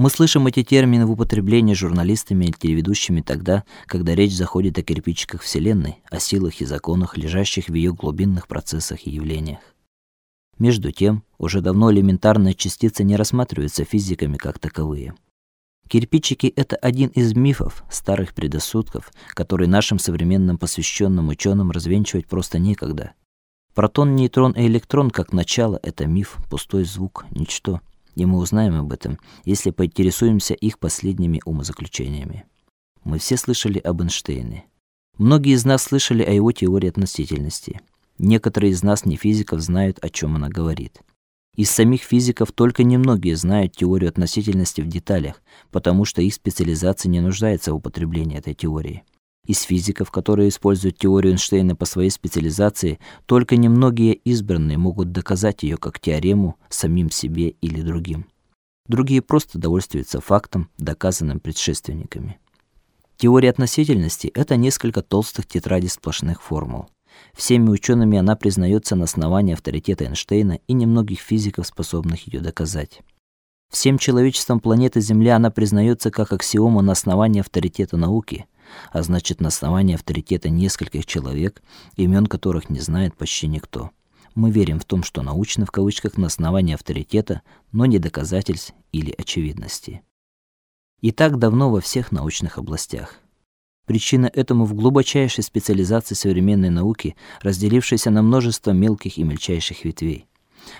Мы слышим эти термины в употреблении журналистами и телеведущими тогда, когда речь заходит о кирпичиках Вселенной, о силах и законах, лежащих в ее глубинных процессах и явлениях. Между тем, уже давно элементарные частицы не рассматриваются физиками как таковые. Кирпичики это один из мифов, старых предрассудков, которые нашим современным посвященным ученым развенчивать просто некогда. Протон, нейтрон и электрон как начало это миф, пустой звук, ничто. И мы узнаем об этом, если поинтересуемся их последними умозаключениями. Мы все слышали об Эйнштейне. Многие из нас слышали о его теории относительности. Некоторые из нас не физиков знают, о чем она говорит. Из самих физиков только немногие знают теорию относительности в деталях, потому что их специализация не нуждается в употреблении этой теории. Из физиков, которые используют теорию Эйнштейна по своей специализации, только немногие избранные могут доказать ее как теорему самим себе или другим. Другие просто довольствуются фактом, доказанным предшественниками. Теория относительности это несколько толстых тетрадей сплошных формул. Всеми учеными она признается на основании авторитета Эйнштейна и немногих физиков, способных ее доказать. Всем человечеством планеты Земля она признается как аксиома на основании авторитета науки, а значит, на основании авторитета нескольких человек, имен которых не знает почти никто. Мы верим в том, что научно в кавычках на основании авторитета, но не доказательств или очевидности. И так давно во всех научных областях. Причина этому в глубочайшей специализации современной науки, разделившейся на множество мелких и мельчайших ветвей.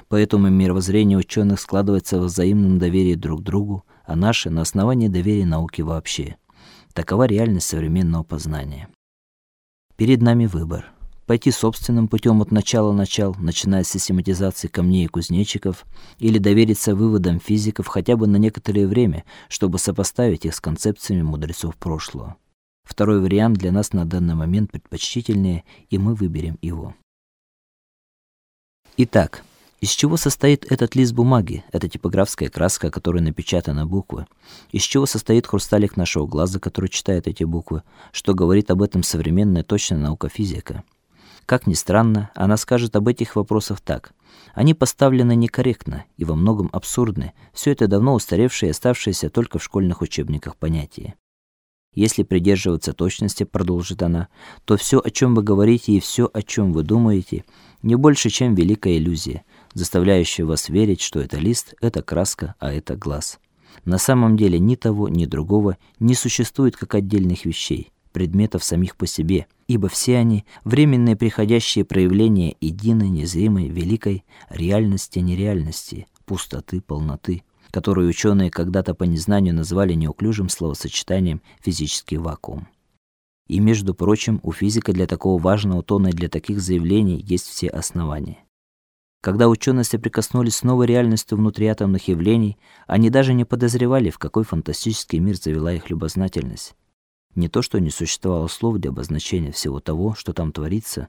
Поэтому мировоззрение ученых складывается в взаимном доверии друг к другу, а наше на основании доверия науке вообще. Такова реальность современного познания. Перед нами выбор: пойти собственным путем от начала начал, начиная с систематизации камней и кузнечиков, или довериться выводам физиков хотя бы на некоторое время, чтобы сопоставить их с концепциями мудрецов прошлого. Второй вариант для нас на данный момент предпочтительнее, и мы выберем его. Итак, из чего состоит этот лист бумаги, эта типографская краска, которой напечатаны буквы? Из чего состоит хрусталик нашего глаза, который читает эти буквы? Что говорит об этом современная точная наука физика? Как ни странно, она скажет об этих вопросах так: они поставлены некорректно и во многом абсурдны. Все это давно устаревшие и оставшиеся только в школьных учебниках понятия. Если придерживаться точности, продолжит она, то все, о чем вы говорите и все, о чем вы думаете, не больше, чем великая иллюзия, заставляющая вас верить, что это лист, это краска, а это глаз. На самом деле ни того, ни другого не существует как отдельных вещей, предметов самих по себе, ибо все они временные приходящие проявления единой, незримой, великой реальности нереальности, пустоты, полноты, которую ученые когда-то по незнанию назвали неуклюжим словосочетанием физический вакуум. И между прочим, у физика для такого важного тона и для таких заявлений есть все основания. Когда ученые соприкоснулись с новой реальностью внутриатомных явлений, они даже не подозревали, в какой фантастический мир завела их любознательность. Не то, что не существовало слов для обозначения всего того, что там творится,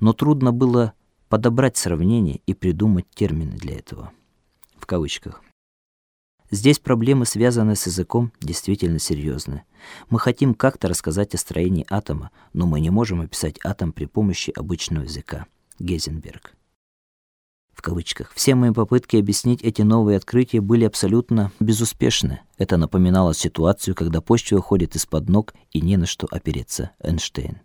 но трудно было подобрать сравнение и придумать термины для этого. В кавычках. Здесь проблемы, связанные с языком, действительно серьезны. Мы хотим как-то рассказать о строении атома, но мы не можем описать атом при помощи обычного языка. Гейзенберг в кавычках. Все мои попытки объяснить эти новые открытия были абсолютно безуспешны. Это напоминало ситуацию, когда почва уходит из-под ног и не на что опереться. Эйнштейн.